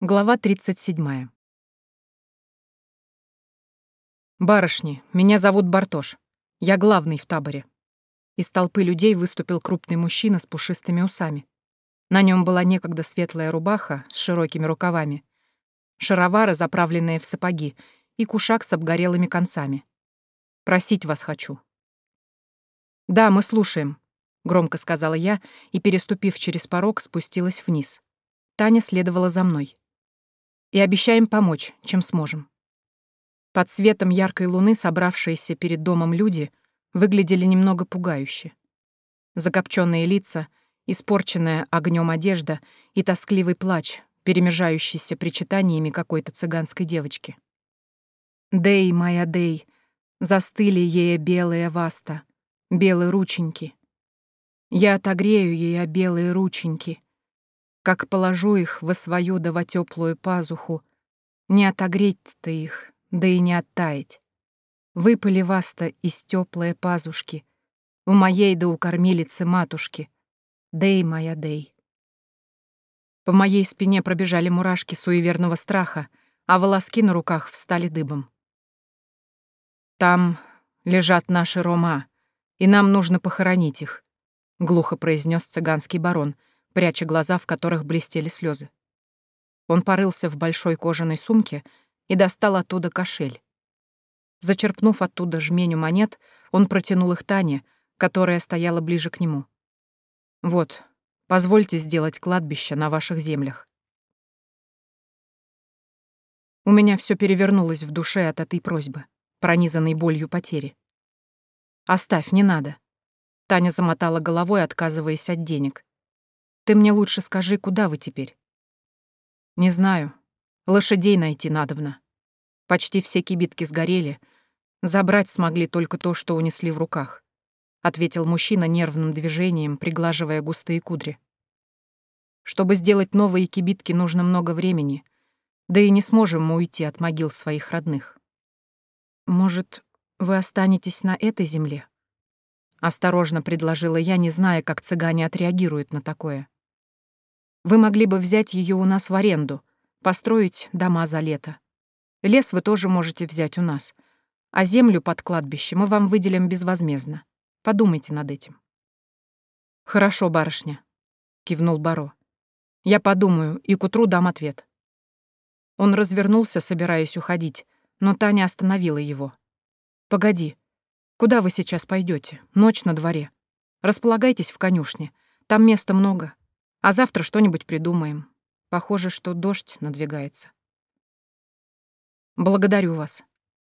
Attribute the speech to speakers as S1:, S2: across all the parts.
S1: Глава 37. «Барышни, меня зовут Бартош. Я главный в таборе». Из толпы людей выступил крупный мужчина с пушистыми усами. На нем была некогда светлая рубаха с широкими рукавами, шаровары, заправленные в сапоги, и кушак с обгорелыми концами. «Просить вас хочу». «Да, мы слушаем», — громко сказала я и, переступив через порог, спустилась вниз. Таня следовала за мной и обещаем помочь, чем сможем. Под светом яркой луны собравшиеся перед домом люди выглядели немного пугающе. Закопченные лица, испорченная огнем одежда и тоскливый плач, перемежающийся причитаниями какой-то цыганской девочки. «Дей, моя Дей, застыли ей белые васта, белые рученьки. Я отогрею ей белые рученьки, как положу их во свою да во теплую пазуху, не отогреть-то их, да и не оттаять. Выпали вас-то из теплые пазушки, у моей да у кормилицы матушки, Дей моя Дей. По моей спине пробежали мурашки суеверного страха, а волоски на руках встали дыбом. «Там лежат наши рома, и нам нужно похоронить их», — глухо произнес цыганский барон — пряча глаза, в которых блестели слезы. Он порылся в большой кожаной сумке и достал оттуда кошель. Зачерпнув оттуда жменю монет, он протянул их Тане, которая стояла ближе к нему. «Вот, позвольте сделать кладбище на ваших землях». У меня все перевернулось в душе от этой просьбы, пронизанной болью потери. «Оставь, не надо». Таня замотала головой, отказываясь от денег. Ты мне лучше скажи, куда вы теперь?» «Не знаю. Лошадей найти надобно. Почти все кибитки сгорели. Забрать смогли только то, что унесли в руках», — ответил мужчина нервным движением, приглаживая густые кудри. «Чтобы сделать новые кибитки, нужно много времени, да и не сможем мы уйти от могил своих родных. Может, вы останетесь на этой земле?» Осторожно предложила я, не зная, как цыгане отреагируют на такое. Вы могли бы взять ее у нас в аренду, построить дома за лето. Лес вы тоже можете взять у нас, а землю под кладбище мы вам выделим безвозмездно. Подумайте над этим». «Хорошо, барышня», — кивнул Баро. «Я подумаю и к утру дам ответ». Он развернулся, собираясь уходить, но Таня остановила его. «Погоди. Куда вы сейчас пойдете? Ночь на дворе. Располагайтесь в конюшне. Там места много. А завтра что-нибудь придумаем. Похоже, что дождь надвигается. Благодарю вас.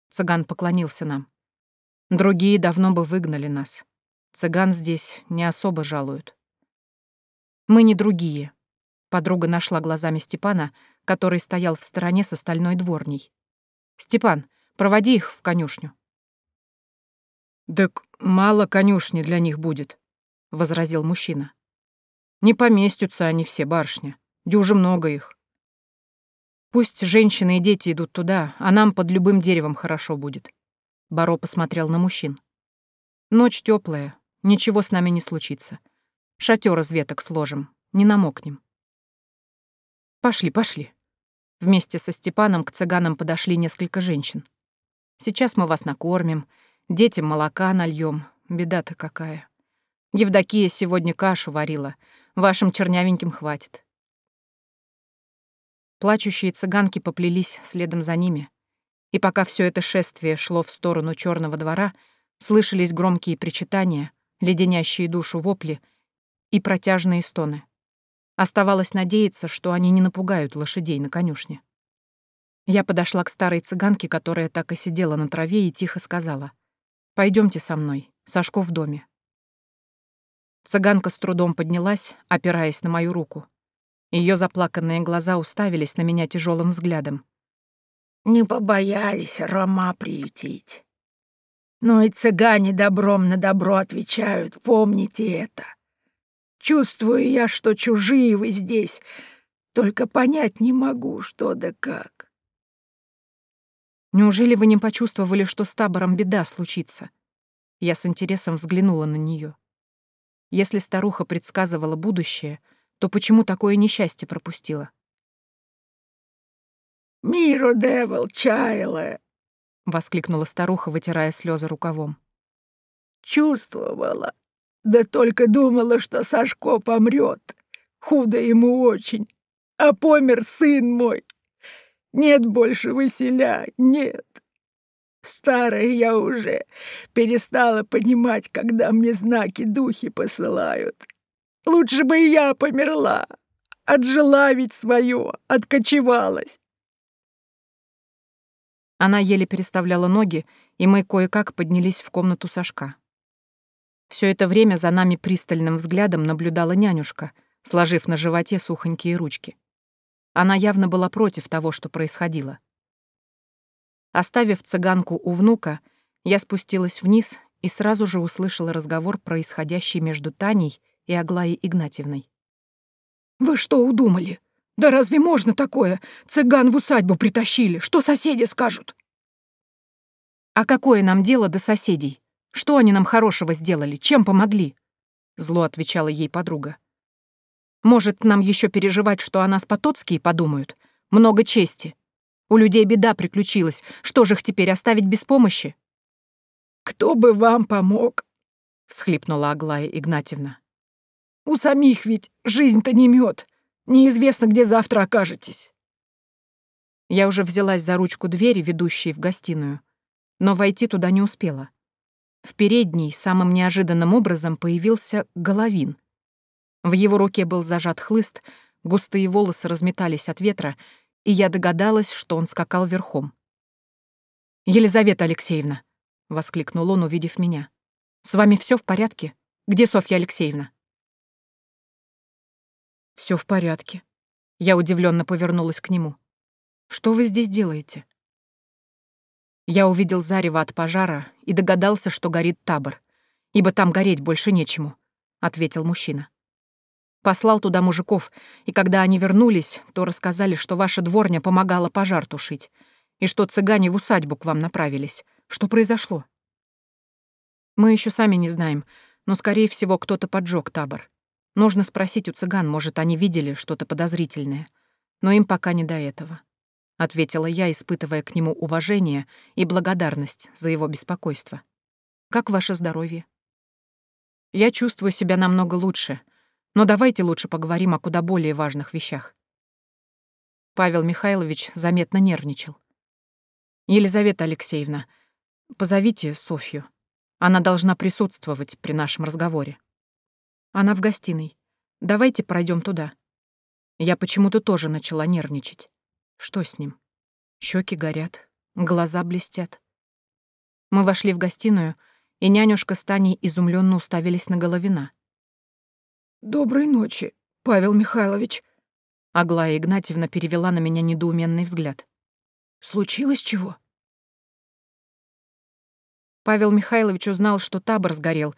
S1: Цыган поклонился нам. Другие давно бы выгнали нас. Цыган здесь не особо жалуют. Мы не другие. Подруга нашла глазами Степана, который стоял в стороне с остальной дворней. «Степан, проводи их в конюшню». «Так мало конюшни для них будет», — возразил мужчина. Не поместятся они все, барышня. Дюже много их. Пусть женщины и дети идут туда, а нам под любым деревом хорошо будет. Баро посмотрел на мужчин. Ночь теплая, ничего с нами не случится. Шатер из веток сложим, не намокнем. Пошли, пошли. Вместе со Степаном к цыганам подошли несколько женщин. Сейчас мы вас накормим, детям молока нальем. Беда-то какая. Евдокия сегодня кашу варила, Вашим чернявеньким хватит. Плачущие цыганки поплелись следом за ними. И пока все это шествие шло в сторону черного двора, слышались громкие причитания, леденящие душу вопли и протяжные стоны. Оставалось надеяться, что они не напугают лошадей на конюшне. Я подошла к старой цыганке, которая так и сидела на траве, и тихо сказала. Пойдемте со мной, Сашко в доме. Цыганка с трудом поднялась, опираясь на мою руку. Ее заплаканные глаза уставились на меня тяжелым взглядом.
S2: «Не побоялись Рома приютить. Но и цыгане добром на добро отвечают, помните это. Чувствую я, что чужие вы здесь, только понять не могу, что да как».
S1: «Неужели вы не почувствовали, что с табором беда случится?» Я с интересом взглянула на нее. Если старуха предсказывала будущее, то почему такое несчастье пропустила?
S2: Миру девил чаяла!»
S1: — воскликнула старуха, вытирая слезы рукавом.
S2: «Чувствовала, да только думала, что Сашко помрет. Худо ему очень. А помер сын мой. Нет больше выселя, нет. Старая я уже перестала понимать, когда мне знаки духи посылают. Лучше бы я померла. Отжила ведь свое, откочевалась.
S1: Она еле переставляла ноги, и мы кое-как поднялись в комнату Сашка. Все это время за нами пристальным взглядом наблюдала нянюшка, сложив на животе сухонькие ручки. Она явно была против того, что происходило. Оставив цыганку у внука, я спустилась вниз и сразу же услышала разговор, происходящий между Таней и Аглаей Игнатьевной.
S2: «Вы что удумали? Да разве можно такое? Цыган в усадьбу притащили. Что соседи скажут?»
S1: «А какое нам дело до соседей? Что они нам хорошего сделали? Чем помогли?» Зло отвечала ей подруга. «Может, нам еще переживать, что о нас потоцкие подумают? Много чести. У людей беда приключилась. Что же их теперь оставить без помощи?»
S2: «Кто бы вам помог?» — всхлипнула Аглая Игнатьевна. «У самих ведь жизнь-то не мед. Неизвестно, где завтра окажетесь».
S1: Я уже взялась за ручку двери, ведущей в гостиную, но войти туда не успела. В передней самым неожиданным образом появился Головин. В его руке был зажат хлыст, густые волосы разметались от ветра, и я догадалась, что он скакал верхом. «Елизавета Алексеевна!» — воскликнул он, увидев меня. «С вами все в порядке? Где Софья Алексеевна?» Все в порядке». Я удивленно повернулась к нему. «Что вы здесь делаете?» Я увидел зарево от пожара и догадался, что горит табор, ибо там гореть больше нечему, — ответил мужчина. Послал туда мужиков, и когда они вернулись, то рассказали, что ваша дворня помогала пожар тушить, и что цыгане в усадьбу к вам направились. Что произошло? Мы еще сами не знаем, но, скорее всего, кто-то поджег табор. Нужно спросить у цыган, может, они видели что-то подозрительное. Но им пока не до этого. — ответила я, испытывая к нему уважение и благодарность за его беспокойство. «Как ваше здоровье?» «Я чувствую себя намного лучше, но давайте лучше поговорим о куда более важных вещах». Павел Михайлович заметно нервничал. «Елизавета Алексеевна, позовите Софью. Она должна присутствовать при нашем разговоре. Она в гостиной. Давайте пройдем туда». Я почему-то тоже начала нервничать. Что с ним? Щеки горят, глаза блестят. Мы вошли в гостиную, и нянюшка с Таней изумленно уставились на Головина.
S2: «Доброй ночи, Павел Михайлович», —
S1: Аглая Игнатьевна перевела на меня недоуменный взгляд.
S2: «Случилось чего?»
S1: Павел Михайлович узнал, что табор сгорел,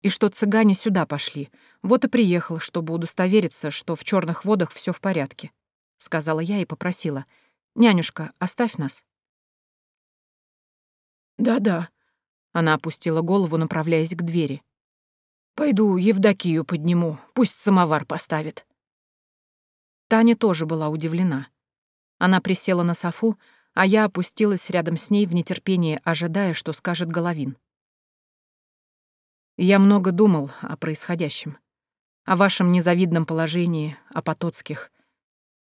S1: и что цыгане сюда пошли. Вот и приехал, чтобы удостовериться, что в черных водах все в порядке сказала я и попросила. «Нянюшка, оставь нас».
S2: «Да-да», — она опустила голову, направляясь к двери. «Пойду Евдокию подниму, пусть самовар поставит».
S1: Таня тоже была удивлена. Она присела на софу, а я опустилась рядом с ней в нетерпении, ожидая, что скажет Головин. Я много думал о происходящем, о вашем незавидном положении, о Потоцких —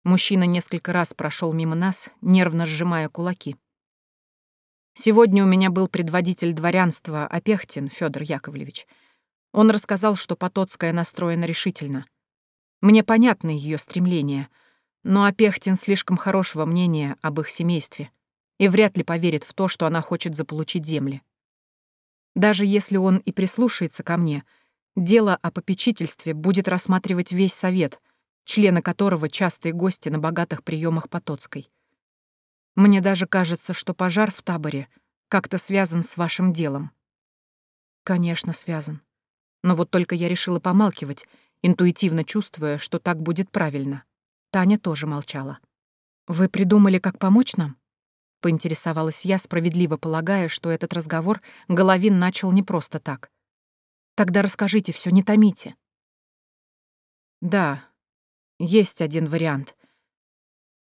S1: Мужчина несколько раз прошел мимо нас, нервно сжимая кулаки. Сегодня у меня был предводитель дворянства Опехтин Федор Яковлевич. Он рассказал, что Потоцкая настроена решительно. Мне понятны ее стремления, но Опехтин слишком хорошего мнения об их семействе и вряд ли поверит в то, что она хочет заполучить земли. Даже если он и прислушается ко мне, дело о попечительстве будет рассматривать весь совет — члены которого частые гости на богатых приемах Потоцкой. Мне даже кажется, что пожар в таборе как-то связан с вашим делом. Конечно, связан. Но вот только я решила помалкивать, интуитивно чувствуя, что так будет правильно. Таня тоже молчала. «Вы придумали, как помочь нам?» — поинтересовалась я, справедливо полагая, что этот разговор Головин начал не просто так. «Тогда расскажите все, не томите». «Да, есть один вариант.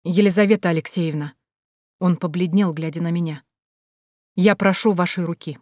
S1: Елизавета Алексеевна, Он побледнел, глядя на меня. «Я прошу вашей руки».